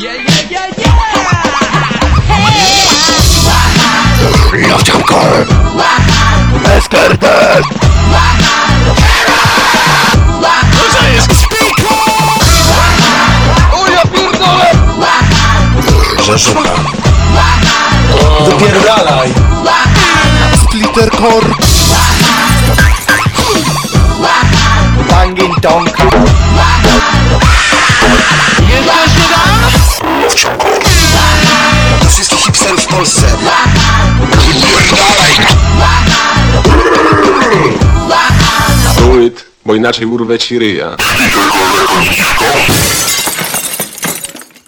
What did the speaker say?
Yeah, yeah, yeah, yeah! Lodziam kolb! SKRD! Co jest? Spiko! O ja pierdolę! Rzeszuka! Wypierdalaj! Splitter Corp! Banging Donka! Bo inaczej urwę ci ryja.